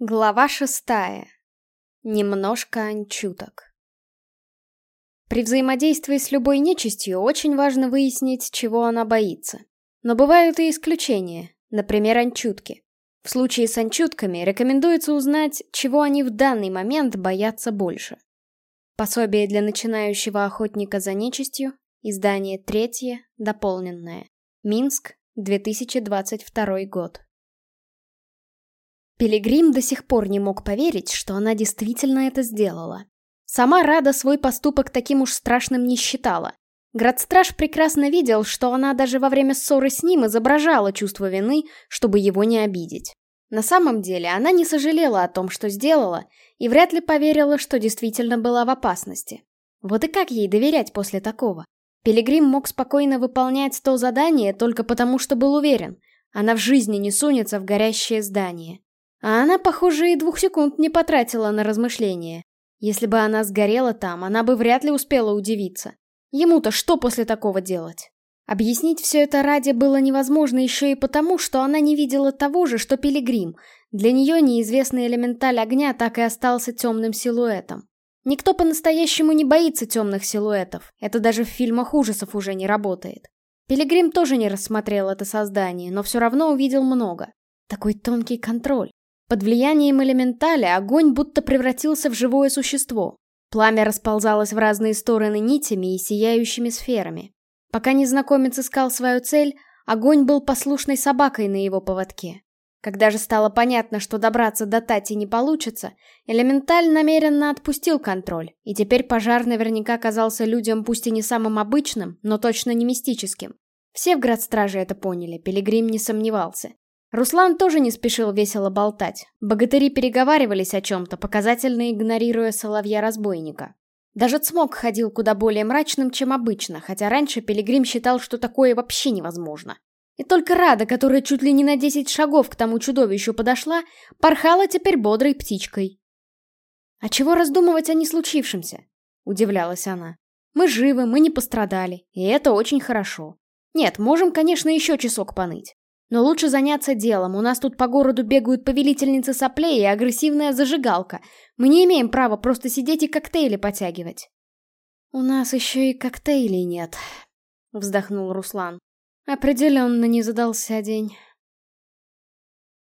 Глава шестая. Немножко анчуток. При взаимодействии с любой нечистью очень важно выяснить, чего она боится. Но бывают и исключения, например, анчутки. В случае с анчутками рекомендуется узнать, чего они в данный момент боятся больше. Пособие для начинающего охотника за нечистью, издание третье, дополненное. Минск, 2022 год. Пилигрим до сих пор не мог поверить, что она действительно это сделала. Сама Рада свой поступок таким уж страшным не считала. Градстраж прекрасно видел, что она даже во время ссоры с ним изображала чувство вины, чтобы его не обидеть. На самом деле она не сожалела о том, что сделала, и вряд ли поверила, что действительно была в опасности. Вот и как ей доверять после такого? Пилигрим мог спокойно выполнять то задание только потому, что был уверен. Она в жизни не сунется в горящее здание. А она, похоже, и двух секунд не потратила на размышления. Если бы она сгорела там, она бы вряд ли успела удивиться. Ему-то что после такого делать? Объяснить все это ради было невозможно еще и потому, что она не видела того же, что Пилигрим. Для нее неизвестный элементаль огня так и остался темным силуэтом. Никто по-настоящему не боится темных силуэтов. Это даже в фильмах ужасов уже не работает. Пилигрим тоже не рассмотрел это создание, но все равно увидел много. Такой тонкий контроль. Под влиянием элементаля огонь будто превратился в живое существо. Пламя расползалось в разные стороны нитями и сияющими сферами. Пока незнакомец искал свою цель, огонь был послушной собакой на его поводке. Когда же стало понятно, что добраться до Тати не получится, элементаль намеренно отпустил контроль, и теперь пожар наверняка казался людям пусть и не самым обычным, но точно не мистическим. Все в градстраже это поняли, Пилигрим не сомневался. Руслан тоже не спешил весело болтать. Богатыри переговаривались о чем-то, показательно игнорируя соловья-разбойника. Даже Цмок ходил куда более мрачным, чем обычно, хотя раньше Пилигрим считал, что такое вообще невозможно. И только Рада, которая чуть ли не на 10 шагов к тому чудовищу подошла, порхала теперь бодрой птичкой. «А чего раздумывать о неслучившемся?» — удивлялась она. «Мы живы, мы не пострадали, и это очень хорошо. Нет, можем, конечно, еще часок поныть. Но лучше заняться делом, у нас тут по городу бегают повелительницы соплей и агрессивная зажигалка. Мы не имеем права просто сидеть и коктейли потягивать. У нас еще и коктейлей нет, вздохнул Руслан. Определенно не задался день.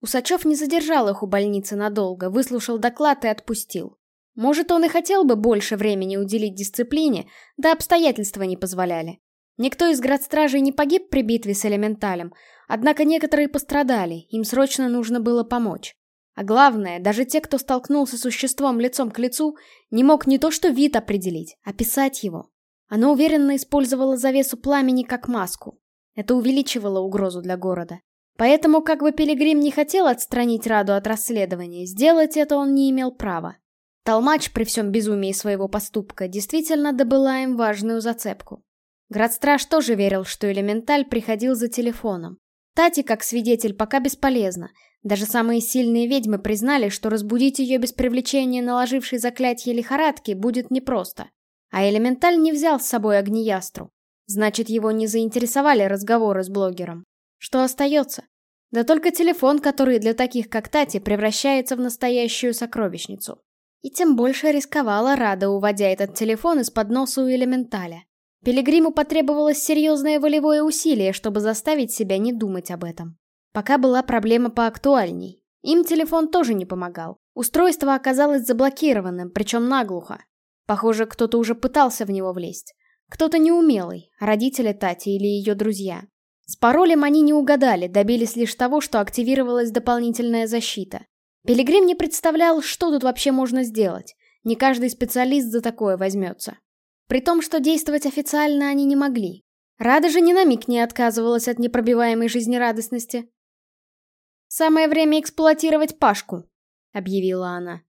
Усачев не задержал их у больницы надолго, выслушал доклад и отпустил. Может, он и хотел бы больше времени уделить дисциплине, да обстоятельства не позволяли. Никто из градстражей не погиб при битве с элементалем, однако некоторые пострадали, им срочно нужно было помочь. А главное, даже те, кто столкнулся с существом лицом к лицу, не мог не то что вид определить, а писать его. Оно уверенно использовало завесу пламени как маску. Это увеличивало угрозу для города. Поэтому, как бы Пилигрим не хотел отстранить Раду от расследования, сделать это он не имел права. Толмач при всем безумии своего поступка действительно добыла им важную зацепку. Градстраж тоже верил, что элементаль приходил за телефоном. Тати, как свидетель, пока бесполезна. Даже самые сильные ведьмы признали, что разбудить ее без привлечения наложившей заклятие лихорадки будет непросто. А элементаль не взял с собой огниястру. Значит, его не заинтересовали разговоры с блогером. Что остается? Да только телефон, который для таких, как Тати, превращается в настоящую сокровищницу. И тем больше рисковала Рада, уводя этот телефон из-под носа у элементаля. Пилигриму потребовалось серьезное волевое усилие, чтобы заставить себя не думать об этом. Пока была проблема поактуальней. Им телефон тоже не помогал. Устройство оказалось заблокированным, причем наглухо. Похоже, кто-то уже пытался в него влезть. Кто-то неумелый, родители Тати или ее друзья. С паролем они не угадали, добились лишь того, что активировалась дополнительная защита. Пилигрим не представлял, что тут вообще можно сделать. Не каждый специалист за такое возьмется. При том, что действовать официально они не могли. Рада же ни на миг не отказывалась от непробиваемой жизнерадостности. «Самое время эксплуатировать Пашку», — объявила она.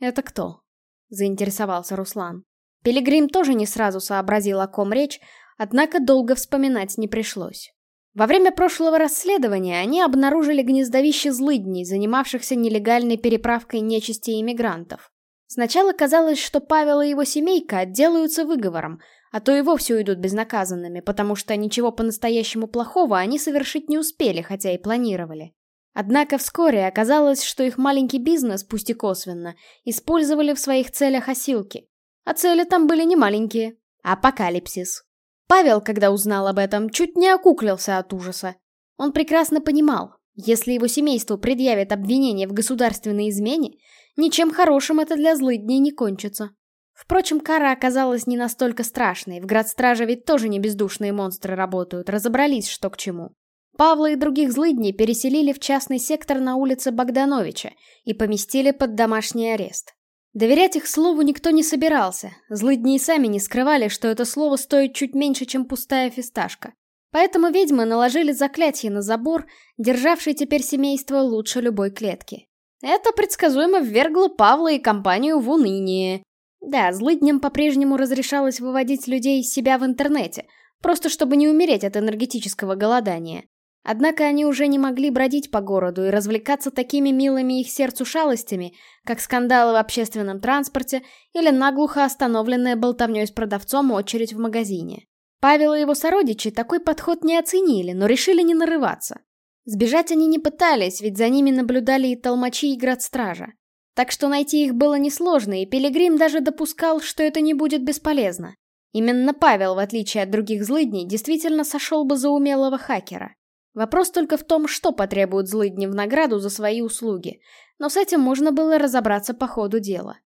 «Это кто?» — заинтересовался Руслан. Пилигрим тоже не сразу сообразил, о ком речь, однако долго вспоминать не пришлось. Во время прошлого расследования они обнаружили гнездовище злыдней, занимавшихся нелегальной переправкой нечисти иммигрантов. Сначала казалось, что Павел и его семейка отделаются выговором, а то и вовсе уйдут безнаказанными, потому что ничего по-настоящему плохого они совершить не успели, хотя и планировали. Однако вскоре оказалось, что их маленький бизнес, пусть и косвенно, использовали в своих целях осилки. А цели там были не маленькие. Апокалипсис. Павел, когда узнал об этом, чуть не окуклился от ужаса. Он прекрасно понимал, если его семейству предъявят обвинение в государственной измене, ничем хорошим это для злыдней не кончится. Впрочем, кара оказалась не настолько страшной, в градстраже ведь тоже не бездушные монстры работают, разобрались, что к чему. Павла и других злыдней переселили в частный сектор на улице Богдановича и поместили под домашний арест. Доверять их слову никто не собирался, злыдни и сами не скрывали, что это слово стоит чуть меньше, чем пустая фисташка. Поэтому ведьмы наложили заклятие на забор, державший теперь семейство лучше любой клетки. Это предсказуемо ввергло Павла и компанию в уныние. Да, злыдням по-прежнему разрешалось выводить людей из себя в интернете, просто чтобы не умереть от энергетического голодания. Однако они уже не могли бродить по городу и развлекаться такими милыми их сердцу шалостями, как скандалы в общественном транспорте или наглухо остановленная болтовней с продавцом очередь в магазине. Павел и его сородичи такой подход не оценили, но решили не нарываться. Сбежать они не пытались, ведь за ними наблюдали и толмачи, и градстража. Так что найти их было несложно, и Пилигрим даже допускал, что это не будет бесполезно. Именно Павел, в отличие от других злыдней, действительно сошел бы за умелого хакера. Вопрос только в том, что потребуют злыдни в награду за свои услуги, но с этим можно было разобраться по ходу дела.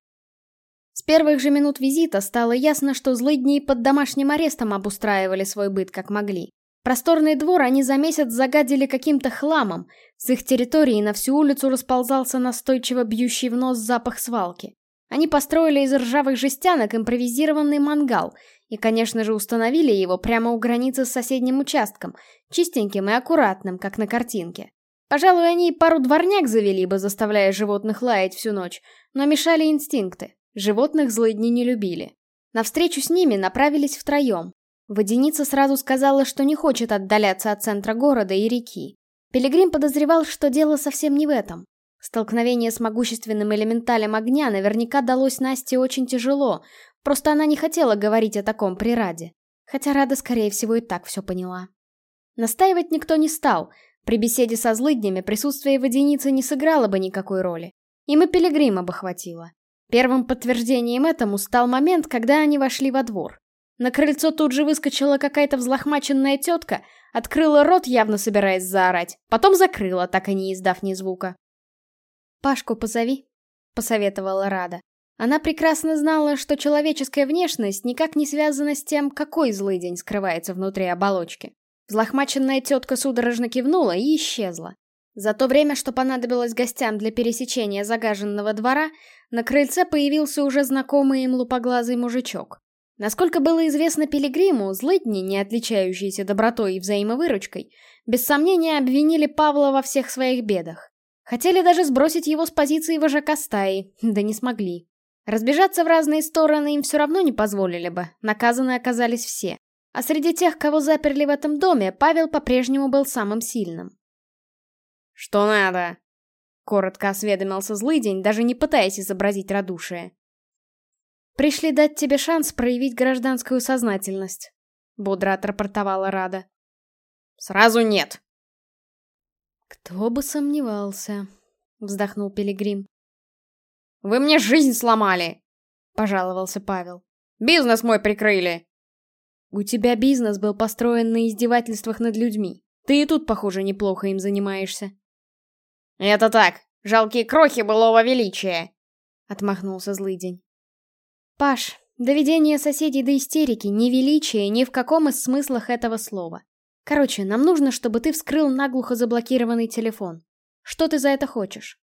С первых же минут визита стало ясно, что злыдни под домашним арестом обустраивали свой быт как могли. Просторный двор они за месяц загадили каким-то хламом, с их территории на всю улицу расползался настойчиво бьющий в нос запах свалки. Они построили из ржавых жестянок импровизированный мангал и, конечно же, установили его прямо у границы с соседним участком, чистеньким и аккуратным, как на картинке. Пожалуй, они и пару дворняк завели бы, заставляя животных лаять всю ночь, но мешали инстинкты. Животных злыдни не любили. На встречу с ними направились втроем. Водяница сразу сказала, что не хочет отдаляться от центра города и реки. Пилигрим подозревал, что дело совсем не в этом. Столкновение с могущественным элементалем огня наверняка далось Насте очень тяжело, просто она не хотела говорить о таком при Раде. Хотя Рада, скорее всего, и так все поняла. Настаивать никто не стал. При беседе со злыднями присутствие водяницы не сыграло бы никакой роли. Им и Пилигрима бы хватило. Первым подтверждением этому стал момент, когда они вошли во двор. На крыльцо тут же выскочила какая-то взлохмаченная тетка, открыла рот, явно собираясь заорать, потом закрыла, так и не издав ни звука. «Пашку позови», — посоветовала Рада. Она прекрасно знала, что человеческая внешность никак не связана с тем, какой злый день скрывается внутри оболочки. Взлохмаченная тетка судорожно кивнула и исчезла. За то время, что понадобилось гостям для пересечения загаженного двора, на крыльце появился уже знакомый им лупоглазый мужичок. Насколько было известно Пилигриму, злыдни, не отличающиеся добротой и взаимовыручкой, без сомнения обвинили Павла во всех своих бедах. Хотели даже сбросить его с позиции вожака стаи, да не смогли. Разбежаться в разные стороны им все равно не позволили бы, наказаны оказались все. А среди тех, кого заперли в этом доме, Павел по-прежнему был самым сильным. «Что надо?» — коротко осведомился злыдень, даже не пытаясь изобразить радушие. «Пришли дать тебе шанс проявить гражданскую сознательность», — бодро отрапортовала Рада. «Сразу нет», «Кто бы сомневался», — вздохнул Пилигрим. «Вы мне жизнь сломали!» — пожаловался Павел. «Бизнес мой прикрыли!» «У тебя бизнес был построен на издевательствах над людьми. Ты и тут, похоже, неплохо им занимаешься». «Это так, жалкие крохи былого величия!» — отмахнулся злый день. «Паш, доведение соседей до истерики не величие ни в каком из смыслах этого слова. Короче, нам нужно, чтобы ты вскрыл наглухо заблокированный телефон. Что ты за это хочешь?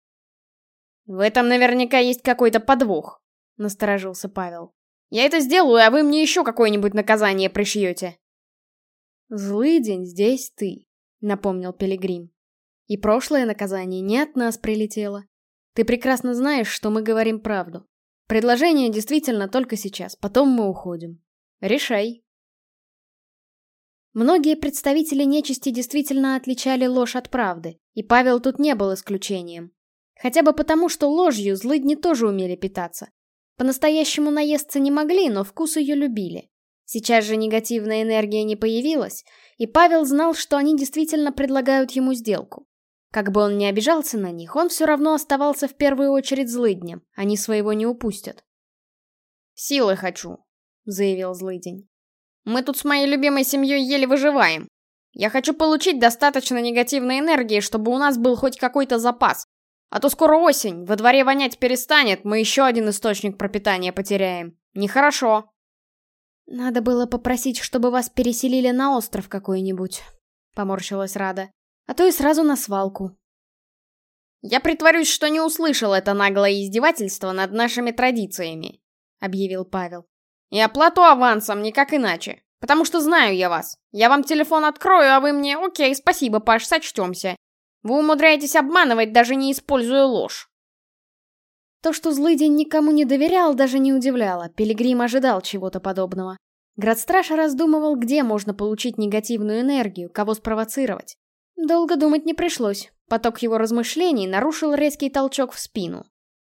В этом наверняка есть какой-то подвох, насторожился Павел. Я это сделаю, а вы мне еще какое-нибудь наказание пришьете. Злый день здесь ты, напомнил Пилигрим. И прошлое наказание не от нас прилетело. Ты прекрасно знаешь, что мы говорим правду. Предложение действительно только сейчас, потом мы уходим. Решай. Многие представители нечисти действительно отличали ложь от правды, и Павел тут не был исключением. Хотя бы потому, что ложью злыдни тоже умели питаться. По-настоящему наесться не могли, но вкус ее любили. Сейчас же негативная энергия не появилась, и Павел знал, что они действительно предлагают ему сделку. Как бы он ни обижался на них, он все равно оставался в первую очередь злыднем, они своего не упустят. «Силы хочу», — заявил злыдень. «Мы тут с моей любимой семьей еле выживаем. Я хочу получить достаточно негативной энергии, чтобы у нас был хоть какой-то запас. А то скоро осень, во дворе вонять перестанет, мы еще один источник пропитания потеряем. Нехорошо». «Надо было попросить, чтобы вас переселили на остров какой-нибудь», — поморщилась Рада. А то и сразу на свалку. «Я притворюсь, что не услышал это наглое издевательство над нашими традициями», — объявил Павел. «И оплату авансом, никак иначе. Потому что знаю я вас. Я вам телефон открою, а вы мне «Окей, спасибо, Паш, сочтемся». Вы умудряетесь обманывать, даже не используя ложь. То, что злый день никому не доверял, даже не удивляло. Пилигрим ожидал чего-то подобного. Градстраш раздумывал, где можно получить негативную энергию, кого спровоцировать. Долго думать не пришлось. Поток его размышлений нарушил резкий толчок в спину.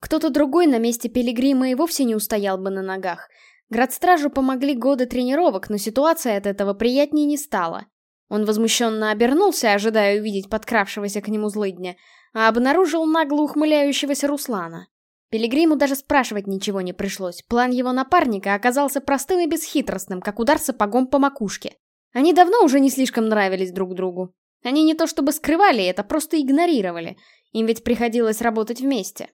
Кто-то другой на месте Пилигрима и вовсе не устоял бы на ногах. Градстражу помогли годы тренировок, но ситуация от этого приятнее не стала. Он возмущенно обернулся, ожидая увидеть подкравшегося к нему злыдня, а обнаружил нагло ухмыляющегося Руслана. Пилигриму даже спрашивать ничего не пришлось. План его напарника оказался простым и бесхитростным, как удар сапогом по макушке. Они давно уже не слишком нравились друг другу. Они не то чтобы скрывали это, просто игнорировали. Им ведь приходилось работать вместе.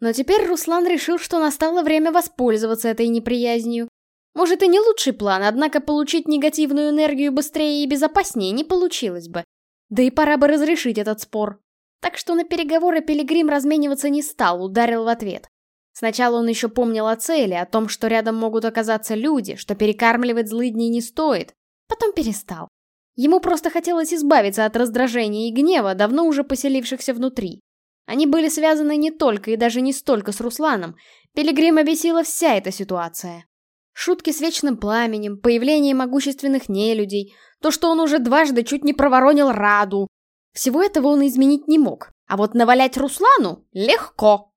Но теперь Руслан решил, что настало время воспользоваться этой неприязнью. Может и не лучший план, однако получить негативную энергию быстрее и безопаснее не получилось бы. Да и пора бы разрешить этот спор. Так что на переговоры Пилигрим размениваться не стал, ударил в ответ. Сначала он еще помнил о цели, о том, что рядом могут оказаться люди, что перекармливать злыдней не стоит. Потом перестал. Ему просто хотелось избавиться от раздражения и гнева, давно уже поселившихся внутри. Они были связаны не только и даже не столько с Русланом. Пилигрима бесила вся эта ситуация. Шутки с вечным пламенем, появление могущественных нелюдей, то, что он уже дважды чуть не проворонил Раду. Всего этого он изменить не мог. А вот навалять Руслану легко.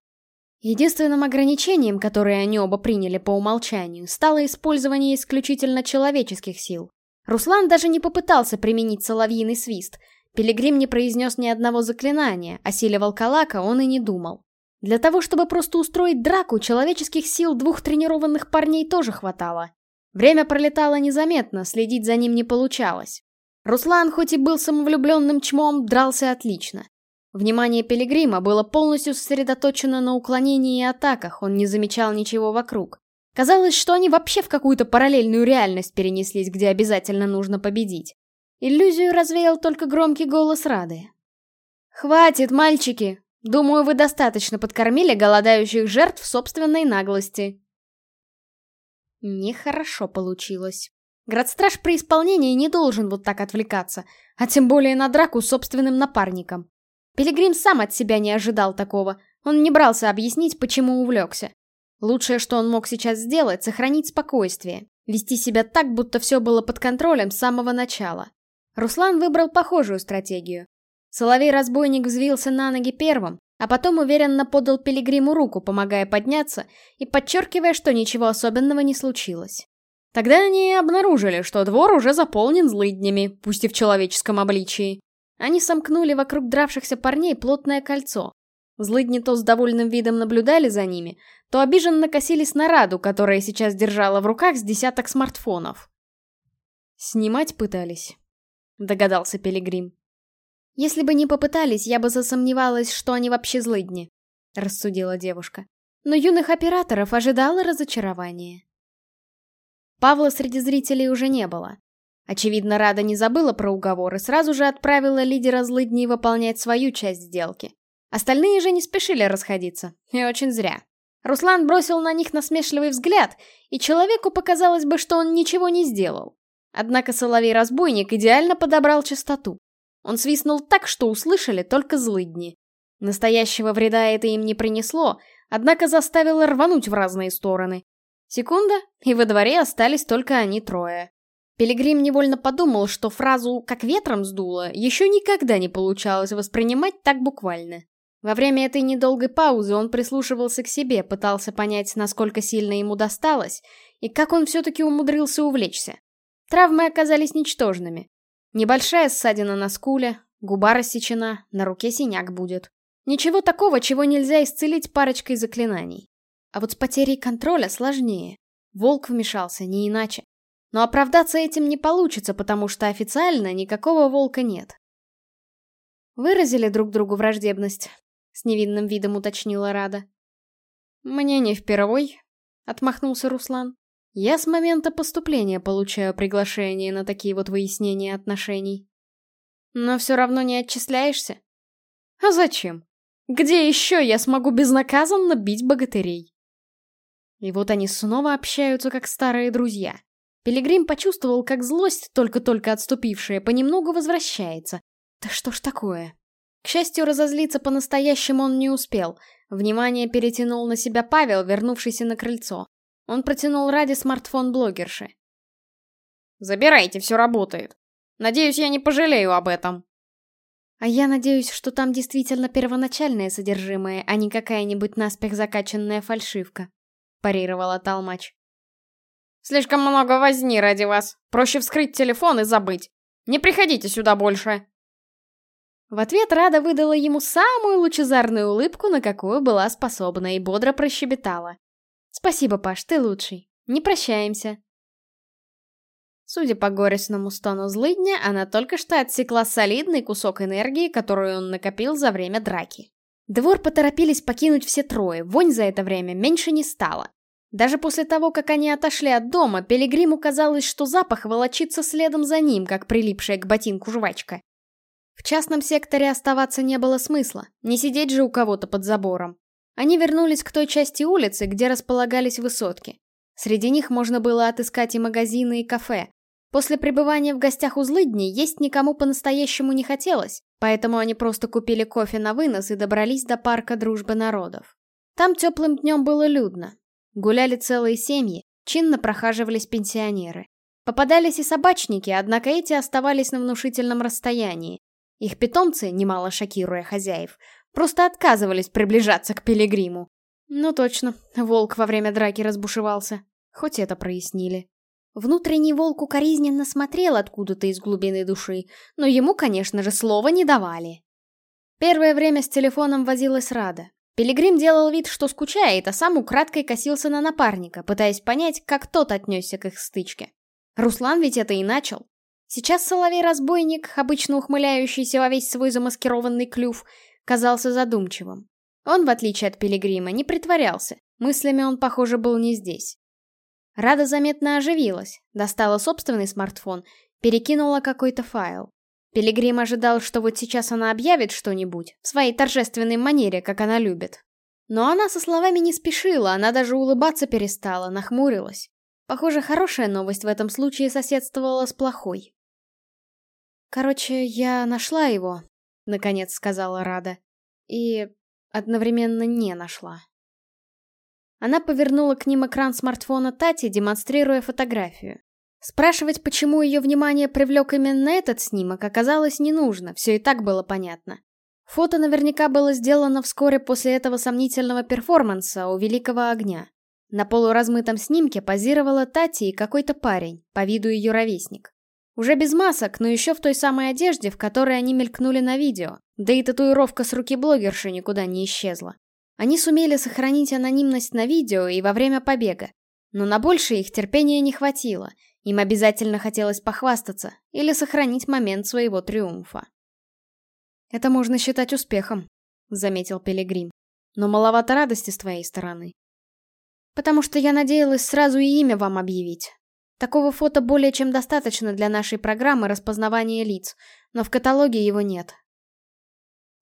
Единственным ограничением, которое они оба приняли по умолчанию, стало использование исключительно человеческих сил. Руслан даже не попытался применить соловьиный свист. Пилигрим не произнес ни одного заклинания, о силе волколака он и не думал. Для того, чтобы просто устроить драку, человеческих сил двух тренированных парней тоже хватало. Время пролетало незаметно, следить за ним не получалось. Руслан, хоть и был самовлюбленным чмом, дрался отлично. Внимание Пилигрима было полностью сосредоточено на уклонении и атаках, он не замечал ничего вокруг. Казалось, что они вообще в какую-то параллельную реальность перенеслись, где обязательно нужно победить. Иллюзию развеял только громкий голос Рады. «Хватит, мальчики! Думаю, вы достаточно подкормили голодающих жертв собственной наглости». Нехорошо получилось. Градстраж при исполнении не должен вот так отвлекаться, а тем более на драку с собственным напарником. Пилигрим сам от себя не ожидал такого, он не брался объяснить, почему увлекся. Лучшее, что он мог сейчас сделать, сохранить спокойствие, вести себя так, будто все было под контролем с самого начала. Руслан выбрал похожую стратегию. Соловей-разбойник взвился на ноги первым, а потом уверенно подал Пилигриму руку, помогая подняться и подчеркивая, что ничего особенного не случилось. Тогда они обнаружили, что двор уже заполнен злыднями, пусть и в человеческом обличии. Они сомкнули вокруг дравшихся парней плотное кольцо, Злыдни то с довольным видом наблюдали за ними, то обиженно косились на Раду, которая сейчас держала в руках с десяток смартфонов. «Снимать пытались», — догадался Пилигрим. «Если бы не попытались, я бы засомневалась, что они вообще злыдни», — рассудила девушка. Но юных операторов ожидало разочарование. Павла среди зрителей уже не было. Очевидно, Рада не забыла про уговор и сразу же отправила лидера злыдней выполнять свою часть сделки. Остальные же не спешили расходиться, и очень зря. Руслан бросил на них насмешливый взгляд, и человеку показалось бы, что он ничего не сделал. Однако Соловей-разбойник идеально подобрал частоту. Он свистнул так, что услышали только злыдни. Настоящего вреда это им не принесло, однако заставило рвануть в разные стороны. Секунда, и во дворе остались только они трое. Пилигрим невольно подумал, что фразу «как ветром сдуло» еще никогда не получалось воспринимать так буквально. Во время этой недолгой паузы он прислушивался к себе, пытался понять, насколько сильно ему досталось, и как он все-таки умудрился увлечься. Травмы оказались ничтожными. Небольшая ссадина на скуле, Губа рассечена, на руке синяк будет. Ничего такого, чего нельзя исцелить парочкой заклинаний. А вот с потерей контроля сложнее. Волк вмешался, не иначе. Но оправдаться этим не получится, потому что официально никакого волка нет. Выразили друг другу враждебность, с невинным видом уточнила Рада. Мне не впервой, отмахнулся Руслан. Я с момента поступления получаю приглашение на такие вот выяснения отношений. Но все равно не отчисляешься? А зачем? Где еще я смогу безнаказанно бить богатырей? И вот они снова общаются, как старые друзья. Пилигрим почувствовал, как злость, только-только отступившая, понемногу возвращается. Да что ж такое? К счастью, разозлиться по-настоящему он не успел. Внимание перетянул на себя Павел, вернувшийся на крыльцо. Он протянул ради смартфон блогерши. «Забирайте, все работает. Надеюсь, я не пожалею об этом». А я надеюсь, что там действительно первоначальное содержимое, а не какая-нибудь наспех закачанная фальшивка. Парировала Талмач. Слишком много возни ради вас. Проще вскрыть телефон и забыть. Не приходите сюда больше. В ответ Рада выдала ему самую лучезарную улыбку, на какую была способна, и бодро прощебетала. «Спасибо, Паш, ты лучший. Не прощаемся». Судя по горестному стону злыдня, она только что отсекла солидный кусок энергии, которую он накопил за время драки. Двор поторопились покинуть все трое, вонь за это время меньше не стало. Даже после того, как они отошли от дома, Пилигриму казалось, что запах волочится следом за ним, как прилипшая к ботинку жвачка. В частном секторе оставаться не было смысла, не сидеть же у кого-то под забором. Они вернулись к той части улицы, где располагались высотки. Среди них можно было отыскать и магазины, и кафе. После пребывания в гостях у злыдней есть никому по-настоящему не хотелось, поэтому они просто купили кофе на вынос и добрались до парка Дружбы Народов. Там теплым днем было людно. Гуляли целые семьи, чинно прохаживались пенсионеры. Попадались и собачники, однако эти оставались на внушительном расстоянии, их питомцы, немало шокируя хозяев, просто отказывались приближаться к пилигриму. Ну точно, волк во время драки разбушевался. Хоть это прояснили. Внутренний волк укоризненно смотрел откуда-то из глубины души, но ему, конечно же, слова не давали. Первое время с телефоном возилась Рада. Пилигрим делал вид, что скучает, а сам украдкой косился на напарника, пытаясь понять, как тот отнесся к их стычке. Руслан ведь это и начал. Сейчас соловей-разбойник, обычно ухмыляющийся во весь свой замаскированный клюв, казался задумчивым. Он, в отличие от Пилигрима, не притворялся. Мыслями он, похоже, был не здесь. Рада заметно оживилась, достала собственный смартфон, перекинула какой-то файл. Пилигрим ожидал, что вот сейчас она объявит что-нибудь, в своей торжественной манере, как она любит. Но она со словами не спешила, она даже улыбаться перестала, нахмурилась. Похоже, хорошая новость в этом случае соседствовала с плохой. «Короче, я нашла его», — наконец сказала Рада. И одновременно не нашла. Она повернула к ним экран смартфона Тати, демонстрируя фотографию. Спрашивать, почему ее внимание привлек именно этот снимок, оказалось не нужно, все и так было понятно. Фото наверняка было сделано вскоре после этого сомнительного перформанса у Великого Огня. На полуразмытом снимке позировала Тати и какой-то парень, по виду ее ровесник. Уже без масок, но еще в той самой одежде, в которой они мелькнули на видео. Да и татуировка с руки блогерши никуда не исчезла. Они сумели сохранить анонимность на видео и во время побега. Но на больше их терпения не хватило. Им обязательно хотелось похвастаться или сохранить момент своего триумфа. «Это можно считать успехом», — заметил Пилигрим. «Но маловато радости с твоей стороны». «Потому что я надеялась сразу и имя вам объявить. Такого фото более чем достаточно для нашей программы распознавания лиц, но в каталоге его нет.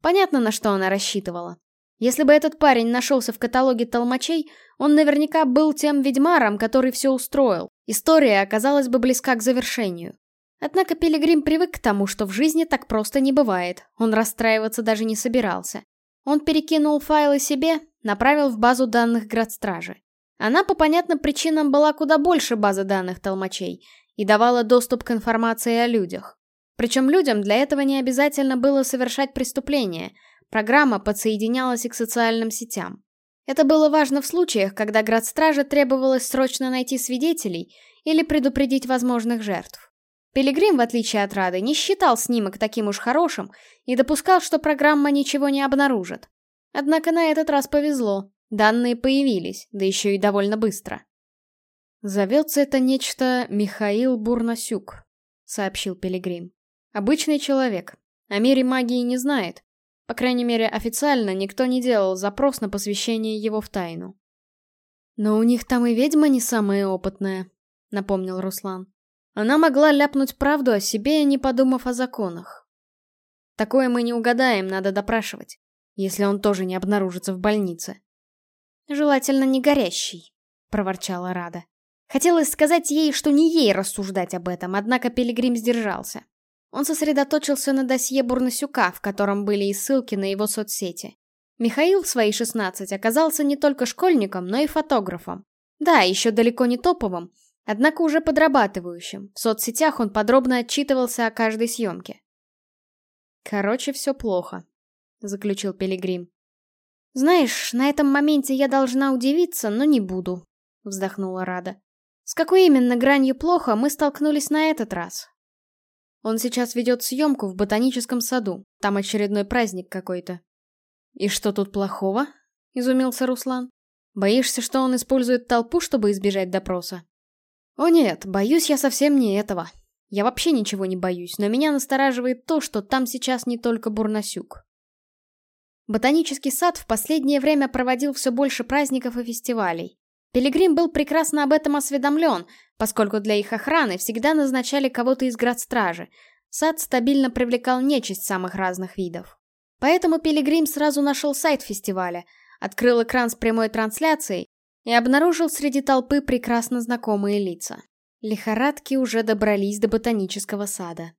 Понятно, на что она рассчитывала. Если бы этот парень нашелся в каталоге толмачей, он наверняка был тем ведьмаром, который все устроил. История оказалась бы близка к завершению. Однако Пилигрим привык к тому, что в жизни так просто не бывает. Он расстраиваться даже не собирался. Он перекинул файлы себе, направил в базу данных Градстражи. Она по понятным причинам была куда больше базы данных толмачей и давала доступ к информации о людях. Причем людям для этого не обязательно было совершать преступления. Программа подсоединялась и к социальным сетям. Это было важно в случаях, когда Градстраже требовалось срочно найти свидетелей или предупредить возможных жертв. Пилигрим, в отличие от Рады, не считал снимок таким уж хорошим и допускал, что программа ничего не обнаружит. Однако на этот раз повезло. Данные появились, да еще и довольно быстро. «Зовется это нечто Михаил Бурнасюк», — сообщил Пилигрим. «Обычный человек. О мире магии не знает. По крайней мере, официально никто не делал запрос на посвящение его в тайну. «Но у них там и ведьма не самая опытная», — напомнил Руслан. Она могла ляпнуть правду о себе, не подумав о законах. Такое мы не угадаем, надо допрашивать, если он тоже не обнаружится в больнице. «Желательно не горящий», — проворчала Рада. Хотелось сказать ей, что не ей рассуждать об этом, однако Пилигрим сдержался. Он сосредоточился на досье Бурнасюка, в котором были и ссылки на его соцсети. Михаил в свои 16 оказался не только школьником, но и фотографом. Да, еще далеко не топовым, однако уже подрабатывающим. В соцсетях он подробно отчитывался о каждой съемке. «Короче, все плохо», — заключил Пилигрим. «Знаешь, на этом моменте я должна удивиться, но не буду», — вздохнула Рада. С какой именно гранью плохо мы столкнулись на этот раз? Он сейчас ведет съемку в ботаническом саду. Там очередной праздник какой-то. И что тут плохого? Изумился Руслан. Боишься, что он использует толпу, чтобы избежать допроса? О нет, боюсь я совсем не этого. Я вообще ничего не боюсь, но меня настораживает то, что там сейчас не только Бурнасюк. Ботанический сад в последнее время проводил все больше праздников и фестивалей. Пилигрим был прекрасно об этом осведомлен, поскольку для их охраны всегда назначали кого-то из градстражи. Сад стабильно привлекал нечисть самых разных видов. Поэтому Пилигрим сразу нашел сайт фестиваля, открыл экран с прямой трансляцией и обнаружил среди толпы прекрасно знакомые лица. Лихорадки уже добрались до ботанического сада.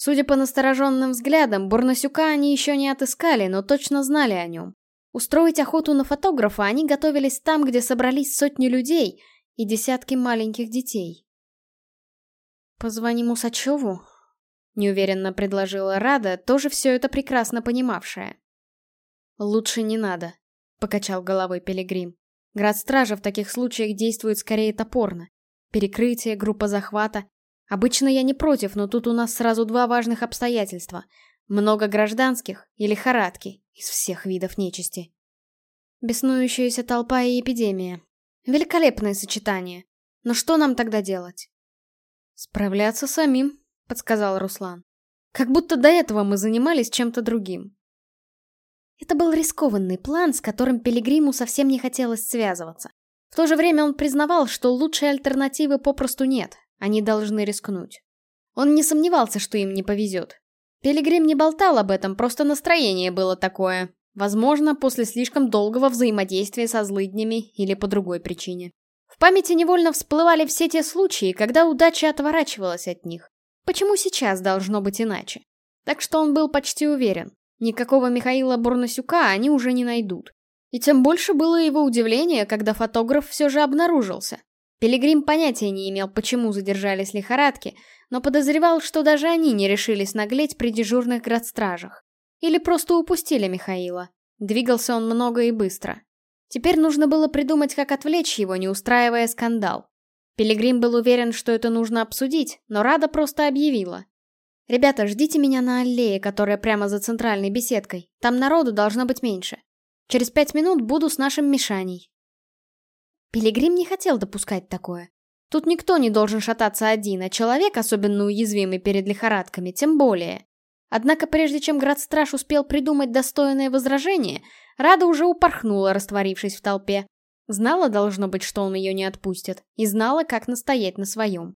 Судя по настороженным взглядам, Бурнасюка они еще не отыскали, но точно знали о нем. Устроить охоту на фотографа они готовились там, где собрались сотни людей и десятки маленьких детей. «Позвоним Усачеву?» — неуверенно предложила Рада, тоже все это прекрасно понимавшая. «Лучше не надо», — покачал головой Пилигрим. «Градстража в таких случаях действует скорее топорно. Перекрытие, группа захвата. Обычно я не против, но тут у нас сразу два важных обстоятельства. Много гражданских и лихорадки из всех видов нечисти. Беснующаяся толпа и эпидемия. Великолепное сочетание. Но что нам тогда делать? Справляться самим, подсказал Руслан. Как будто до этого мы занимались чем-то другим. Это был рискованный план, с которым Пилигриму совсем не хотелось связываться. В то же время он признавал, что лучшей альтернативы попросту нет, они должны рискнуть. Он не сомневался, что им не повезет. Пилигрим не болтал об этом, просто настроение было такое. Возможно, после слишком долгого взаимодействия со злыднями или по другой причине. В памяти невольно всплывали все те случаи, когда удача отворачивалась от них. Почему сейчас должно быть иначе? Так что он был почти уверен. Никакого Михаила Бурнасюка они уже не найдут. И тем больше было его удивление, когда фотограф все же обнаружился. Пилигрим понятия не имел, почему задержались лихорадки, но подозревал, что даже они не решились наглеть при дежурных градстражах. Или просто упустили Михаила. Двигался он много и быстро. Теперь нужно было придумать, как отвлечь его, не устраивая скандал. Пилигрим был уверен, что это нужно обсудить, но Рада просто объявила. «Ребята, ждите меня на аллее, которая прямо за центральной беседкой. Там народу должно быть меньше. Через пять минут буду с нашим Мишаней». Пилигрим не хотел допускать такое. Тут никто не должен шататься один, а человек, особенно уязвимый перед лихорадками, тем более. Однако прежде чем Градстраж успел придумать достойное возражение, Рада уже упорхнула, растворившись в толпе. Знала, должно быть, что он ее не отпустит, и знала, как настоять на своем.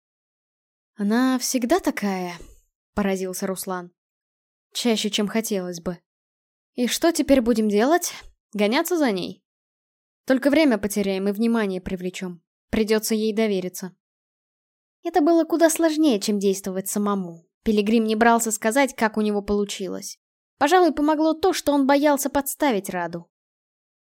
«Она всегда такая?» — поразился Руслан. «Чаще, чем хотелось бы. И что теперь будем делать? Гоняться за ней?» Только время потеряем и внимание привлечем. Придется ей довериться. Это было куда сложнее, чем действовать самому. Пилигрим не брался сказать, как у него получилось. Пожалуй, помогло то, что он боялся подставить Раду.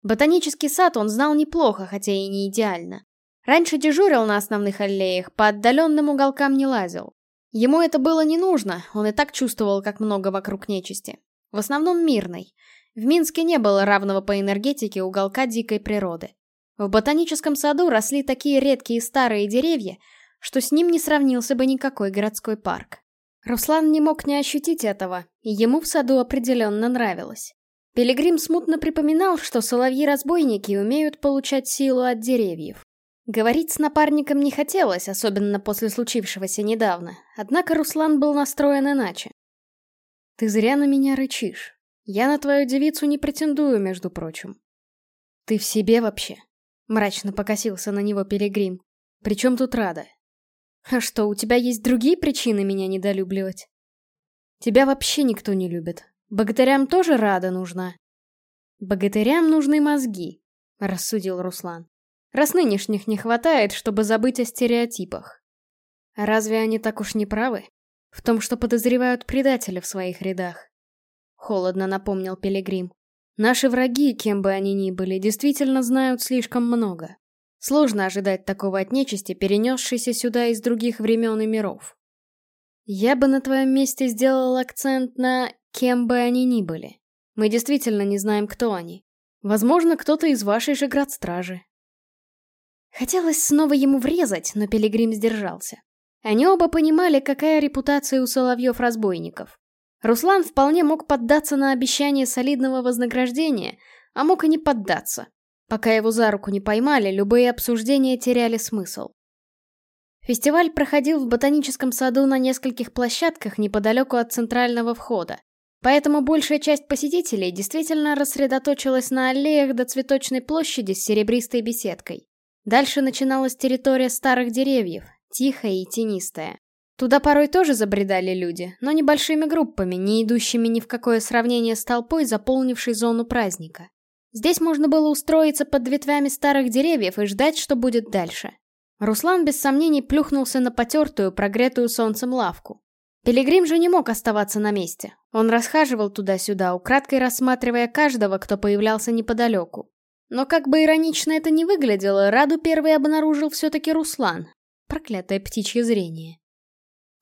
Ботанический сад он знал неплохо, хотя и не идеально. Раньше дежурил на основных аллеях, по отдаленным уголкам не лазил. Ему это было не нужно, он и так чувствовал, как много вокруг нечисти. В основном мирной. В Минске не было равного по энергетике уголка дикой природы. В ботаническом саду росли такие редкие старые деревья, что с ним не сравнился бы никакой городской парк. Руслан не мог не ощутить этого, и ему в саду определенно нравилось. Пилигрим смутно припоминал, что соловьи-разбойники умеют получать силу от деревьев. Говорить с напарником не хотелось, особенно после случившегося недавно, однако Руслан был настроен иначе. «Ты зря на меня рычишь. Я на твою девицу не претендую, между прочим». «Ты в себе вообще?» — мрачно покосился на него Пилигрим. «При чем тут Рада?» «А что, у тебя есть другие причины меня недолюбливать?» «Тебя вообще никто не любит. Богатырям тоже Рада нужна». «Богатырям нужны мозги», — рассудил Руслан. Раз нынешних не хватает, чтобы забыть о стереотипах. Разве они так уж не правы? В том, что подозревают предателя в своих рядах. Холодно напомнил Пилигрим. Наши враги, кем бы они ни были, действительно знают слишком много. Сложно ожидать такого от нечисти, перенесшейся сюда из других времен и миров. Я бы на твоем месте сделал акцент на «кем бы они ни были». Мы действительно не знаем, кто они. Возможно, кто-то из вашей же градстражи, Хотелось снова ему врезать, но Пилигрим сдержался. Они оба понимали, какая репутация у соловьев-разбойников. Руслан вполне мог поддаться на обещание солидного вознаграждения, а мог и не поддаться. Пока его за руку не поймали, любые обсуждения теряли смысл. Фестиваль проходил в ботаническом саду на нескольких площадках неподалеку от центрального входа. Поэтому большая часть посетителей действительно рассредоточилась на аллеях до цветочной площади с серебристой беседкой. Дальше начиналась территория старых деревьев, тихая и тенистая. Туда порой тоже забредали люди, но небольшими группами, не идущими ни в какое сравнение с толпой, заполнившей зону праздника. Здесь можно было устроиться под ветвями старых деревьев и ждать, что будет дальше. Руслан без сомнений плюхнулся на потертую, прогретую солнцем лавку. Пилигрим же не мог оставаться на месте. Он расхаживал туда-сюда, украдкой рассматривая каждого, кто появлялся неподалеку. Но как бы иронично это ни выглядело, Раду первый обнаружил все-таки Руслан. Проклятое птичье зрение.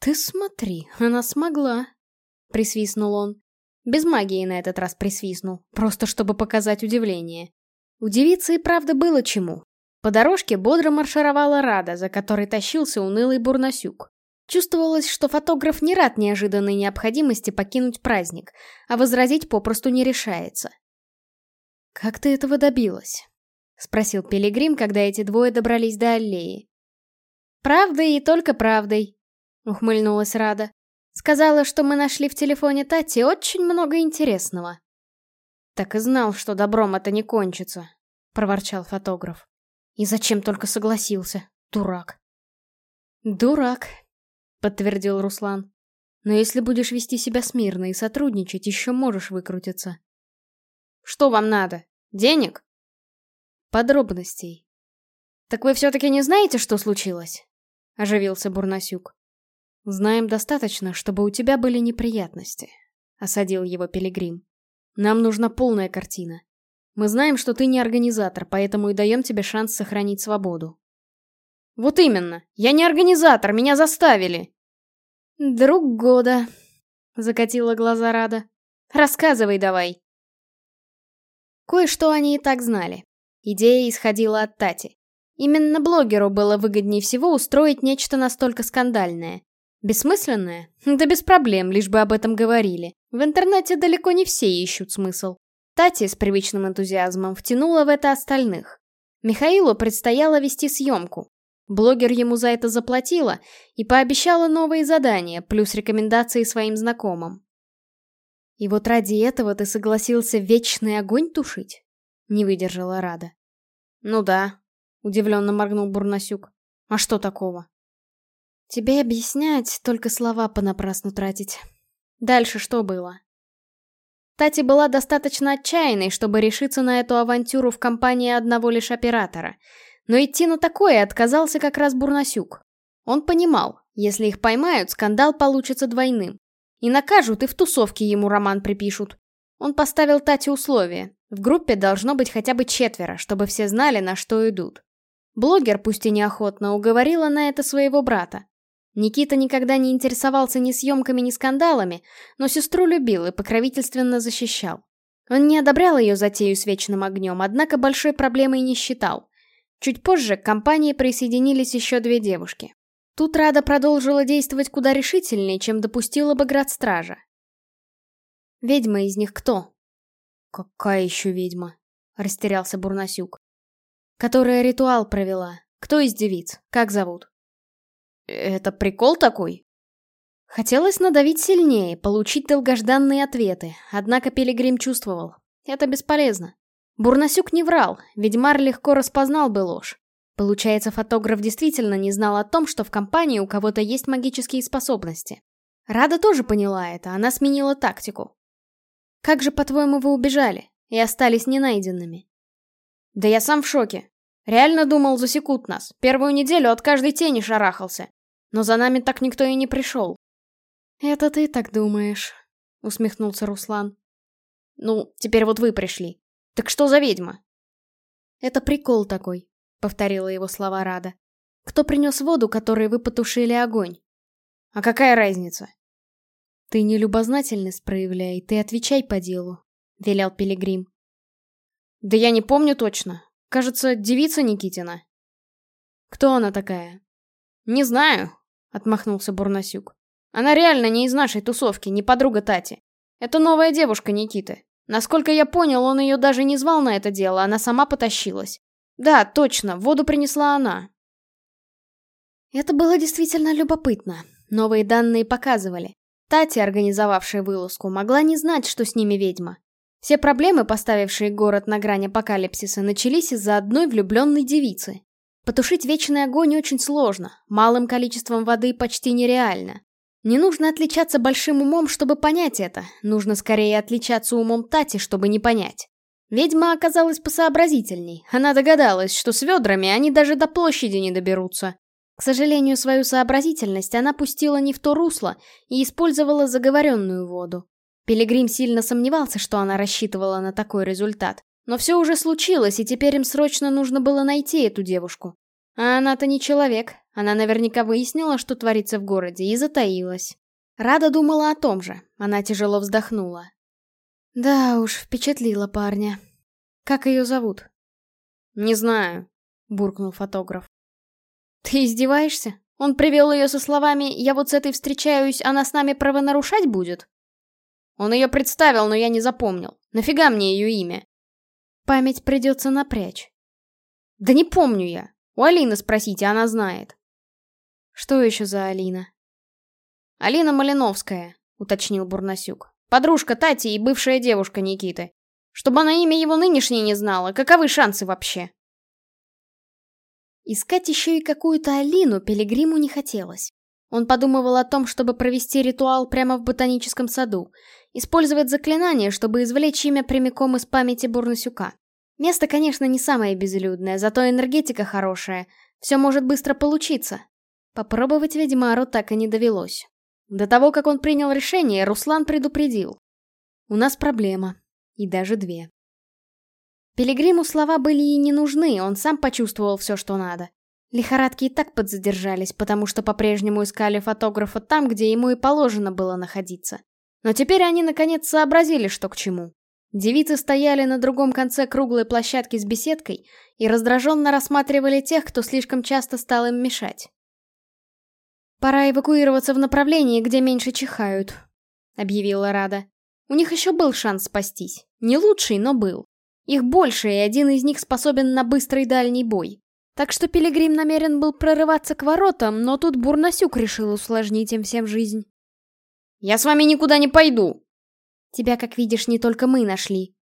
«Ты смотри, она смогла!» — присвистнул он. Без магии на этот раз присвистнул, просто чтобы показать удивление. Удивиться и правда было чему. По дорожке бодро маршировала Рада, за которой тащился унылый бурносюк. Чувствовалось, что фотограф не рад неожиданной необходимости покинуть праздник, а возразить попросту не решается. «Как ты этого добилась?» — спросил Пилигрим, когда эти двое добрались до аллеи. «Правдой и только правдой», — ухмыльнулась Рада. «Сказала, что мы нашли в телефоне Тати очень много интересного». «Так и знал, что добром это не кончится», — проворчал фотограф. «И зачем только согласился? Дурак». «Дурак», — подтвердил Руслан. «Но если будешь вести себя смирно и сотрудничать, еще можешь выкрутиться». Что вам надо? Денег? Подробностей. Так вы все-таки не знаете, что случилось? Оживился Бурнасюк. Знаем достаточно, чтобы у тебя были неприятности. Осадил его Пилигрим. Нам нужна полная картина. Мы знаем, что ты не организатор, поэтому и даем тебе шанс сохранить свободу. Вот именно. Я не организатор, меня заставили. Друг года. Закатила глаза Рада. Рассказывай давай. Кое-что они и так знали. Идея исходила от Тати. Именно блогеру было выгоднее всего устроить нечто настолько скандальное. Бессмысленное? Да без проблем, лишь бы об этом говорили. В интернете далеко не все ищут смысл. Тати с привычным энтузиазмом втянула в это остальных. Михаилу предстояло вести съемку. Блогер ему за это заплатила и пообещала новые задания, плюс рекомендации своим знакомым. И вот ради этого ты согласился вечный огонь тушить? Не выдержала Рада. Ну да, удивленно моргнул Бурнасюк. А что такого? Тебе объяснять, только слова понапрасну тратить. Дальше что было? Тати была достаточно отчаянной, чтобы решиться на эту авантюру в компании одного лишь оператора. Но идти на такое отказался как раз Бурнасюк. Он понимал, если их поймают, скандал получится двойным. И накажут, и в тусовке ему роман припишут. Он поставил Тате условие. В группе должно быть хотя бы четверо, чтобы все знали, на что идут. Блогер, пусть и неохотно, уговорила на это своего брата. Никита никогда не интересовался ни съемками, ни скандалами, но сестру любил и покровительственно защищал. Он не одобрял ее затею с вечным огнем, однако большой проблемой не считал. Чуть позже к компании присоединились еще две девушки. Тут Рада продолжила действовать куда решительнее, чем допустила бы градстража. «Ведьма из них кто?» «Какая еще ведьма?» — растерялся Бурнасюк. «Которая ритуал провела. Кто из девиц? Как зовут?» «Это прикол такой?» Хотелось надавить сильнее, получить долгожданные ответы, однако Пилигрим чувствовал. Это бесполезно. Бурнасюк не врал, ведьмар легко распознал бы ложь. Получается, фотограф действительно не знал о том, что в компании у кого-то есть магические способности. Рада тоже поняла это, она сменила тактику. «Как же, по-твоему, вы убежали и остались ненайденными?» «Да я сам в шоке. Реально думал, засекут нас. Первую неделю от каждой тени шарахался. Но за нами так никто и не пришел». «Это ты так думаешь», — усмехнулся Руслан. «Ну, теперь вот вы пришли. Так что за ведьма?» «Это прикол такой повторила его слова Рада. Кто принес воду, которой вы потушили огонь? А какая разница? Ты не любознательность проявляй, ты отвечай по делу, велел Пилигрим. Да я не помню точно. Кажется, девица Никитина. Кто она такая? Не знаю, отмахнулся Бурнасюк. Она реально не из нашей тусовки, не подруга Тати. Это новая девушка Никиты. Насколько я понял, он ее даже не звал на это дело, она сама потащилась. Да, точно, воду принесла она. Это было действительно любопытно. Новые данные показывали. Тати, организовавшая вылазку, могла не знать, что с ними ведьма. Все проблемы, поставившие город на грани апокалипсиса, начались из-за одной влюбленной девицы. Потушить вечный огонь очень сложно, малым количеством воды почти нереально. Не нужно отличаться большим умом, чтобы понять это, нужно скорее отличаться умом Тати, чтобы не понять. Ведьма оказалась посообразительней. Она догадалась, что с ведрами они даже до площади не доберутся. К сожалению, свою сообразительность она пустила не в то русло и использовала заговоренную воду. Пилигрим сильно сомневался, что она рассчитывала на такой результат. Но все уже случилось, и теперь им срочно нужно было найти эту девушку. А она-то не человек. Она наверняка выяснила, что творится в городе, и затаилась. Рада думала о том же. Она тяжело вздохнула. Да уж, впечатлила парня. Как ее зовут? Не знаю, буркнул фотограф. Ты издеваешься? Он привел ее со словами «Я вот с этой встречаюсь, она с нами правонарушать будет?» Он ее представил, но я не запомнил. Нафига мне ее имя? Память придется напрячь. Да не помню я. У Алины спросите, она знает. Что еще за Алина? Алина Малиновская, уточнил Бурнасюк. Подружка Тати и бывшая девушка Никиты. Чтобы она имя его нынешнее не знала, каковы шансы вообще? Искать еще и какую-то Алину Пилигриму не хотелось. Он подумывал о том, чтобы провести ритуал прямо в ботаническом саду, использовать заклинание, чтобы извлечь имя прямиком из памяти Бурнасюка. Место, конечно, не самое безлюдное, зато энергетика хорошая, все может быстро получиться. Попробовать Ведьмару так и не довелось. До того, как он принял решение, Руслан предупредил. «У нас проблема. И даже две». Пилигриму слова были и не нужны, он сам почувствовал все, что надо. Лихорадки и так подзадержались, потому что по-прежнему искали фотографа там, где ему и положено было находиться. Но теперь они наконец сообразили, что к чему. Девицы стояли на другом конце круглой площадки с беседкой и раздраженно рассматривали тех, кто слишком часто стал им мешать. «Пора эвакуироваться в направлении, где меньше чихают», — объявила Рада. «У них еще был шанс спастись. Не лучший, но был. Их больше, и один из них способен на быстрый дальний бой. Так что Пилигрим намерен был прорываться к воротам, но тут Бурнасюк решил усложнить им всем жизнь. «Я с вами никуда не пойду!» «Тебя, как видишь, не только мы нашли».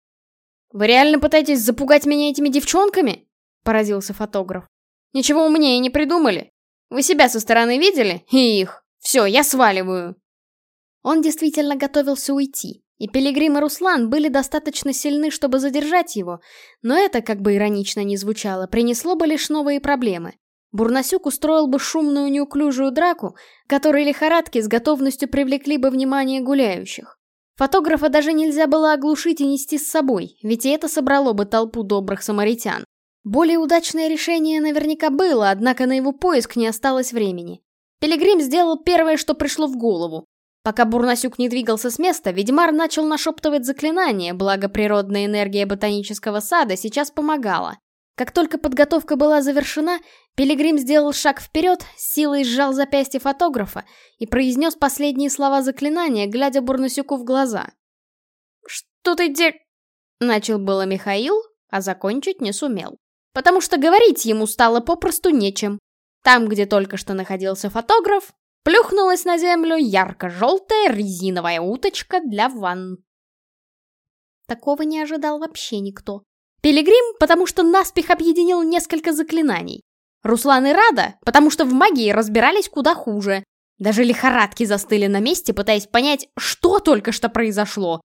«Вы реально пытаетесь запугать меня этими девчонками?» — поразился фотограф. «Ничего умнее не придумали?» Вы себя со стороны видели? И их. Все, я сваливаю. Он действительно готовился уйти, и Пилигрим и Руслан были достаточно сильны, чтобы задержать его, но это, как бы иронично ни звучало, принесло бы лишь новые проблемы. Бурнасюк устроил бы шумную неуклюжую драку, которой лихорадки с готовностью привлекли бы внимание гуляющих. Фотографа даже нельзя было оглушить и нести с собой, ведь и это собрало бы толпу добрых самаритян. Более удачное решение наверняка было, однако на его поиск не осталось времени. Пилигрим сделал первое, что пришло в голову. Пока Бурнасюк не двигался с места, ведьмар начал нашептывать заклинание, благо природная энергия ботанического сада сейчас помогала. Как только подготовка была завершена, Пилигрим сделал шаг вперед, силой сжал запястье фотографа и произнес последние слова заклинания, глядя Бурнасюку в глаза. «Что ты де...» Начал было Михаил, а закончить не сумел. Потому что говорить ему стало попросту нечем. Там, где только что находился фотограф, плюхнулась на землю ярко-желтая резиновая уточка для ванн. Такого не ожидал вообще никто. Пилигрим, потому что наспех объединил несколько заклинаний. Руслан и Рада, потому что в магии разбирались куда хуже. Даже лихорадки застыли на месте, пытаясь понять, что только что произошло.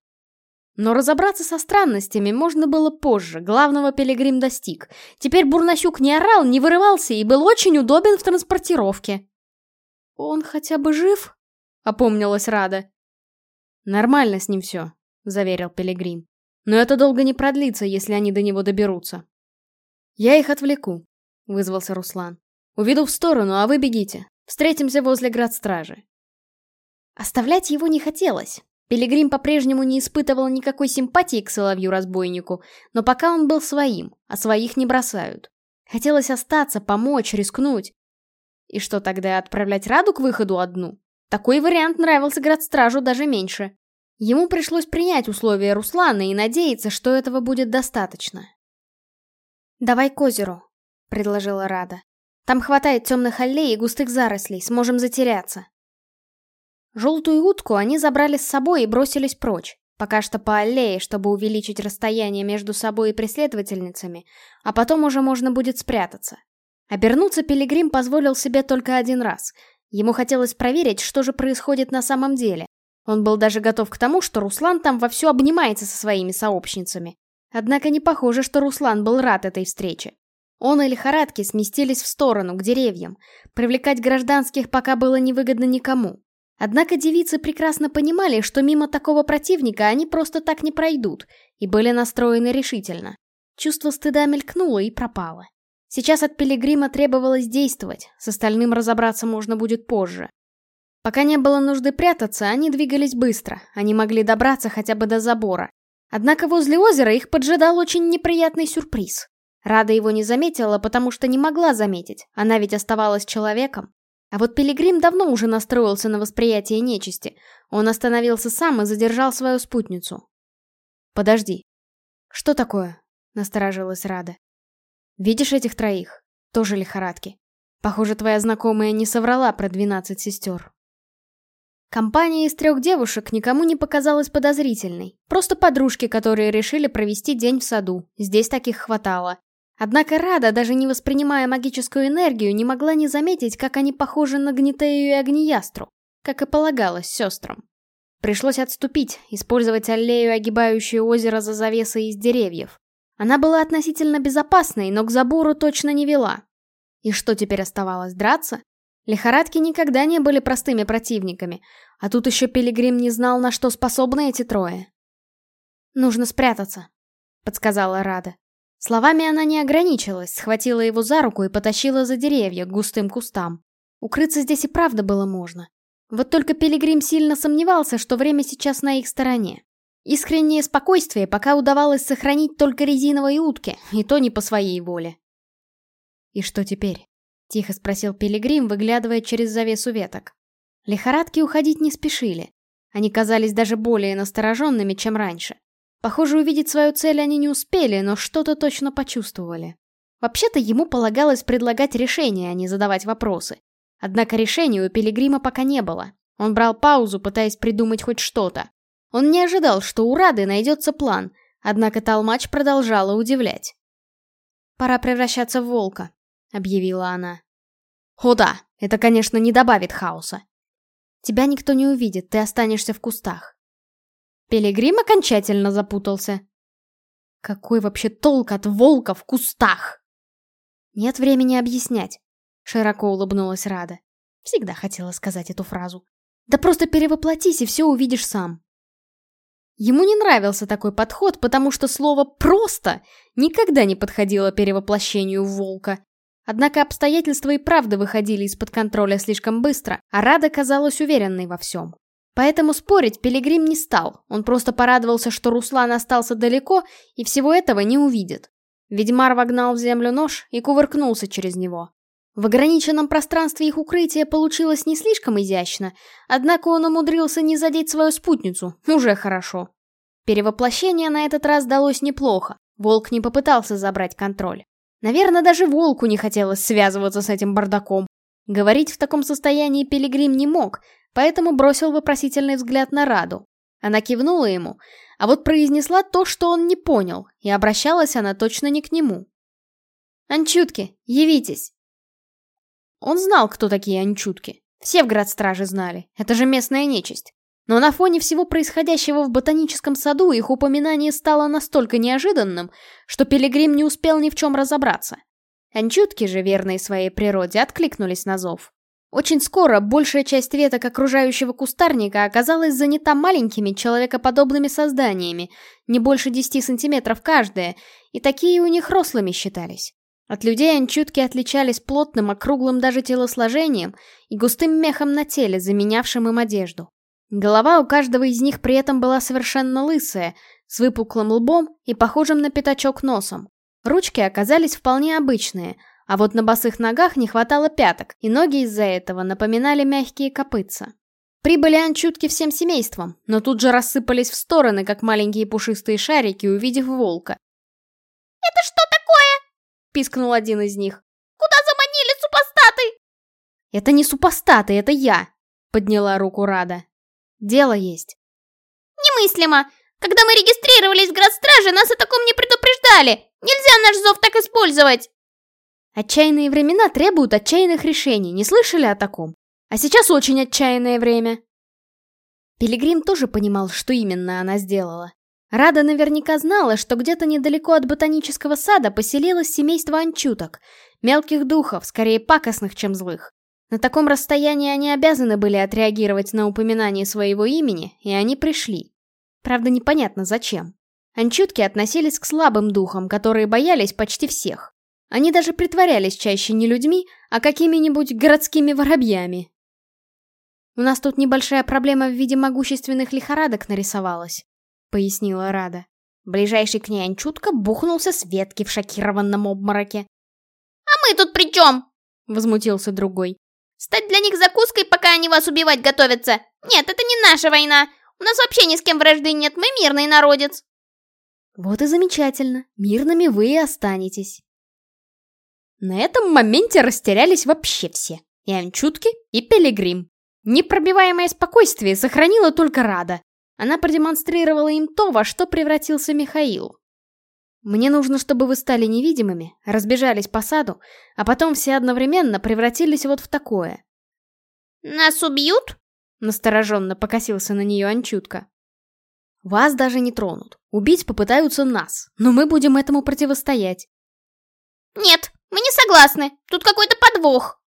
Но разобраться со странностями можно было позже, главного Пилигрим достиг. Теперь Бурнасюк не орал, не вырывался и был очень удобен в транспортировке. «Он хотя бы жив?» — опомнилась Рада. «Нормально с ним все», — заверил Пилигрим. Но это долго не продлится, если они до него доберутся. Я их отвлеку, вызвался Руслан. Уведу в сторону, а вы бегите. Встретимся возле градстражи. Оставлять его не хотелось. Пилигрим по-прежнему не испытывал никакой симпатии к соловью-разбойнику, но пока он был своим, а своих не бросают. Хотелось остаться, помочь, рискнуть. И что тогда, отправлять Раду к выходу одну? Такой вариант нравился градстражу даже меньше. Ему пришлось принять условия Руслана и надеяться, что этого будет достаточно. «Давай к озеру», — предложила Рада. «Там хватает темных аллей и густых зарослей, сможем затеряться». Желтую утку они забрали с собой и бросились прочь, пока что по аллее, чтобы увеличить расстояние между собой и преследовательницами, а потом уже можно будет спрятаться. Обернуться Пилигрим позволил себе только один раз. Ему хотелось проверить, что же происходит на самом деле, он был даже готов к тому, что Руслан там вовсю обнимается со своими сообщницами. Однако не похоже, что Руслан был рад этой встрече. Он и лихорадки сместились в сторону, к деревьям. Привлекать гражданских пока было невыгодно никому. Однако девицы прекрасно понимали, что мимо такого противника они просто так не пройдут, и были настроены решительно. Чувство стыда мелькнуло и пропало. Сейчас от Пилигрима требовалось действовать, с остальным разобраться можно будет позже. Пока не было нужды прятаться, они двигались быстро, они могли добраться хотя бы до забора. Однако возле озера их поджидал очень неприятный сюрприз. Рада его не заметила, потому что не могла заметить, она ведь оставалась человеком. А вот Пилигрим давно уже настроился на восприятие нечисти. Он остановился сам и задержал свою спутницу. «Подожди». «Что такое?» — насторожилась Рада. «Видишь этих троих? Тоже лихорадки. Похоже, твоя знакомая не соврала про двенадцать сестер». Компания из трех девушек никому не показалась подозрительной. Просто подружки, которые решили провести день в саду. Здесь таких хватало. Однако Рада, даже не воспринимая магическую энергию, не могла не заметить, как они похожи на Гнетею и Огнеястру, как и полагалось сестрам. Пришлось отступить, использовать аллею, огибающую озеро за завесой из деревьев. Она была относительно безопасной, но к забору точно не вела. И что теперь оставалось, драться? Лихорадки никогда не были простыми противниками, а тут еще Пилигрим не знал, на что способны эти трое. «Нужно спрятаться», — подсказала Рада. Словами она не ограничилась, схватила его за руку и потащила за деревья к густым кустам. Укрыться здесь и правда было можно. Вот только Пилигрим сильно сомневался, что время сейчас на их стороне. Искреннее спокойствие пока удавалось сохранить только резиновой утке, и то не по своей воле. «И что теперь?» Тихо спросил Пилигрим, выглядывая через завесу веток. Лихорадки уходить не спешили. Они казались даже более настороженными, чем раньше. Похоже, увидеть свою цель они не успели, но что-то точно почувствовали. Вообще-то ему полагалось предлагать решения, а не задавать вопросы. Однако решения у Пилигрима пока не было. Он брал паузу, пытаясь придумать хоть что-то. Он не ожидал, что у Рады найдется план, однако Талмач продолжала удивлять. «Пора превращаться в волка», — объявила она. О да, это, конечно, не добавит хаоса. Тебя никто не увидит, ты останешься в кустах. Пилигрим окончательно запутался. Какой вообще толк от волка в кустах? Нет времени объяснять. Широко улыбнулась Рада. Всегда хотела сказать эту фразу. Да просто перевоплотись и все увидишь сам. Ему не нравился такой подход, потому что слово «просто» никогда не подходило перевоплощению волка. Однако обстоятельства и правда выходили из-под контроля слишком быстро, а Рада казалась уверенной во всем. Поэтому спорить Пилигрим не стал, он просто порадовался, что Руслан остался далеко и всего этого не увидит. Ведьмар вогнал в землю нож и кувыркнулся через него. В ограниченном пространстве их укрытия получилось не слишком изящно, однако он умудрился не задеть свою спутницу, уже хорошо. Перевоплощение на этот раз далось неплохо, волк не попытался забрать контроль. Наверное, даже волку не хотелось связываться с этим бардаком. Говорить в таком состоянии Пилигрим не мог, поэтому бросил вопросительный взгляд на Раду. Она кивнула ему, а вот произнесла то, что он не понял, и обращалась она точно не к нему. «Анчутки, явитесь!» Он знал, кто такие анчутки. Все в Градстраже знали. Это же местная нечисть. Но на фоне всего происходящего в ботаническом саду их упоминание стало настолько неожиданным, что Пилигрим не успел ни в чем разобраться. Анчутки же, верные своей природе, откликнулись на зов. Очень скоро большая часть веток окружающего кустарника оказалась занята маленькими человекоподобными созданиями, не больше 10 сантиметров каждая, и такие у них рослыми считались. От людей анчутки отличались плотным, округлым даже телосложением и густым мехом на теле, заменявшим им одежду. Голова у каждого из них при этом была совершенно лысая, с выпуклым лбом и похожим на пятачок носом. Ручки оказались вполне обычные, а вот на босых ногах не хватало пяток, и ноги из-за этого напоминали мягкие копытца. Прибыли анчутки всем семейством, но тут же рассыпались в стороны, как маленькие пушистые шарики, увидев волка. «Это что пискнул один из них. «Куда заманили супостаты?» «Это не супостаты, это я!» — подняла руку Рада. «Дело есть». «Немыслимо! Когда мы регистрировались в градстраже, нас о таком не предупреждали! Нельзя наш зов так использовать!» Отчаянные времена требуют отчаянных решений, не слышали о таком? А сейчас очень отчаянное время. Пилигрим тоже понимал, что именно она сделала. Рада наверняка знала, что где-то недалеко от ботанического сада поселилось семейство анчуток, мелких духов, скорее пакостных, чем злых. На таком расстоянии они обязаны были отреагировать на упоминание своего имени, и они пришли. Правда, непонятно зачем. Анчутки относились к слабым духам, которые боялись почти всех. Они даже притворялись чаще не людьми, а какими-нибудь городскими воробьями. У нас тут небольшая проблема в виде могущественных лихорадок нарисовалась пояснила Рада. Ближайший к ней Анчутка бухнулся с ветки в шокированном обмороке. «А мы тут при чем?» — возмутился другой. «Стать для них закуской, пока они вас убивать готовятся? Нет, это не наша война. У нас вообще ни с кем вражды нет, мы мирный народец». Вот и замечательно. Мирными вы и останетесь. На этом моменте растерялись вообще все. И Анчутки, и Пилигрим. Непробиваемое спокойствие сохранила только Рада. Она продемонстрировала им то, во что превратился Михаил. Мне нужно, чтобы вы стали невидимыми, разбежались по саду, а потом все одновременно превратились вот в такое. «Нас убьют?» — настороженно покосился на нее Анчутка. «Вас даже не тронут. Убить попытаются нас, но мы будем этому противостоять». «Нет, мы не согласны. Тут какой-то подвох».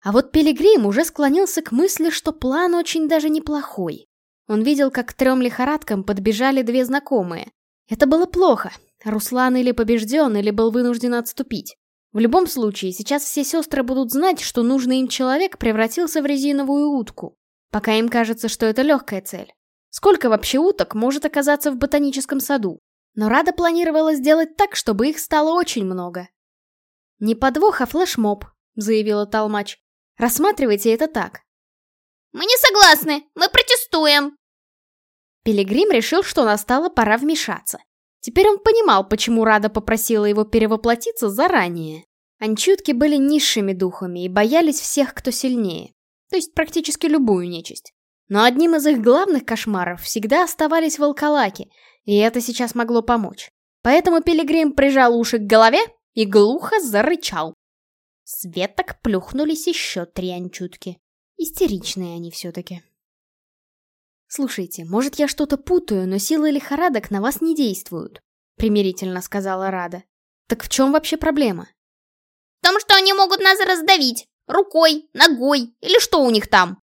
А вот Пилигрим уже склонился к мысли, что план очень даже неплохой. Он видел, как к трем лихорадкам подбежали две знакомые. Это было плохо. Руслан или побежден, или был вынужден отступить. В любом случае, сейчас все сестры будут знать, что нужный им человек превратился в резиновую утку. Пока им кажется, что это легкая цель. Сколько вообще уток может оказаться в ботаническом саду? Но Рада планировала сделать так, чтобы их стало очень много. «Не подвох, а флешмоб», — заявила Толмач. «Рассматривайте это так. «Мы не согласны! Мы протестуем!» Пилигрим решил, что настала пора вмешаться. Теперь он понимал, почему Рада попросила его перевоплотиться заранее. Анчутки были низшими духами и боялись всех, кто сильнее. То есть практически любую нечисть. Но одним из их главных кошмаров всегда оставались волколаки, и это сейчас могло помочь. Поэтому Пилигрим прижал уши к голове и глухо зарычал. С веток плюхнулись еще три анчутки. Истеричные они все-таки. «Слушайте, может, я что-то путаю, но силы лихорадок на вас не действуют», — примирительно сказала Рада. «Так в чем вообще проблема?» «В том, что они могут нас раздавить. Рукой, ногой или что у них там?»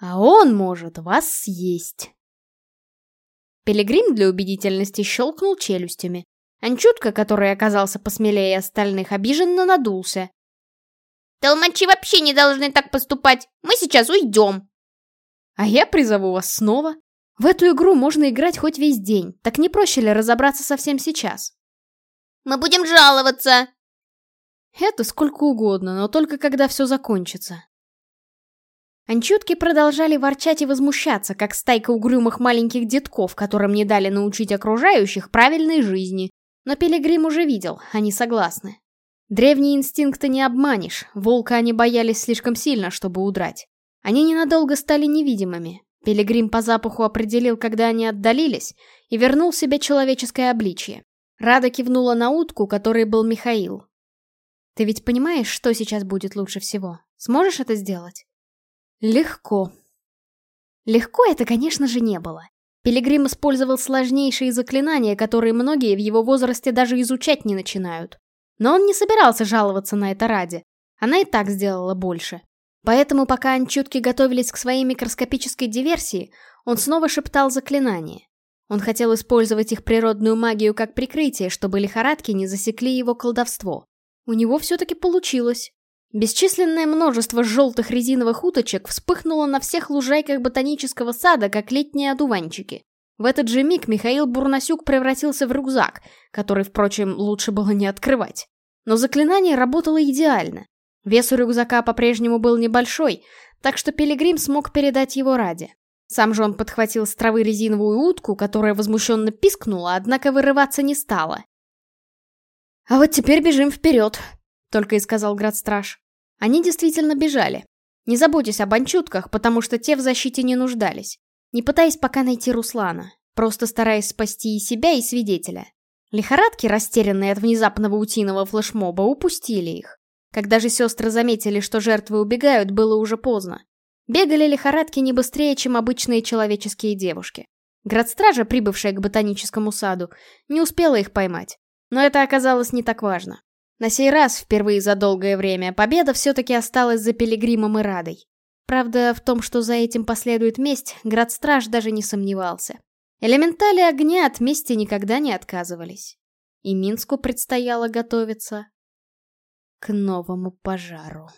«А он может вас съесть». Пилигрим для убедительности щелкнул челюстями. Анчутка, который оказался посмелее остальных, обиженно надулся. Толмачи вообще не должны так поступать. Мы сейчас уйдем. А я призову вас снова. В эту игру можно играть хоть весь день. Так не проще ли разобраться совсем сейчас? Мы будем жаловаться!» Это сколько угодно, но только когда все закончится. Анчутки продолжали ворчать и возмущаться, как стайка угрюмых маленьких детков, которым не дали научить окружающих правильной жизни. Но Пилигрим уже видел, они согласны. Древние инстинкты не обманешь, волка они боялись слишком сильно, чтобы удрать. Они ненадолго стали невидимыми. Пилигрим по запаху определил, когда они отдалились, и вернул себе человеческое обличье. Рада кивнула на утку, которой был Михаил. «Ты ведь понимаешь, что сейчас будет лучше всего? Сможешь это сделать?» «Легко». Легко это, конечно же, не было. Пилигрим использовал сложнейшие заклинания, которые многие в его возрасте даже изучать не начинают. Но он не собирался жаловаться на это ради. Она и так сделала больше. Поэтому, пока анчутки готовились к своей микроскопической диверсии, он снова шептал заклинания. Он хотел использовать их природную магию как прикрытие, чтобы лихорадки не засекли его колдовство. У него все-таки получилось. Бесчисленное множество желтых резиновых уточек вспыхнуло на всех лужайках ботанического сада, как летние одуванчики. В этот же миг Михаил Бурнасюк превратился в рюкзак, который, впрочем, лучше было не открывать. Но заклинание работало идеально. Вес у рюкзака по-прежнему был небольшой, так что Пилигрим смог передать его ради. Сам же он подхватил с травы резиновую утку, которая возмущенно пискнула, однако вырываться не стала. «А вот теперь бежим вперед», — только и сказал Градстраж. Они действительно бежали. Не заботьтесь об анчутках, потому что те в защите не нуждались. Не пытаясь пока найти Руслана, просто стараясь спасти и себя, и свидетеля. Лихорадки, растерянные от внезапного утиного флешмоба, упустили их. Когда же сестры заметили, что жертвы убегают, было уже поздно. Бегали лихорадки не быстрее, чем обычные человеческие девушки. Градстража, прибывшая к ботаническому саду, не успела их поймать. Но это оказалось не так важно. На сей раз, впервые за долгое время, победа все-таки осталась за Пилигримом и Радой. Правда, в том, что за этим последует месть, Градстраж даже не сомневался. Элементали огня от мести никогда не отказывались. И Минску предстояло готовиться к новому пожару.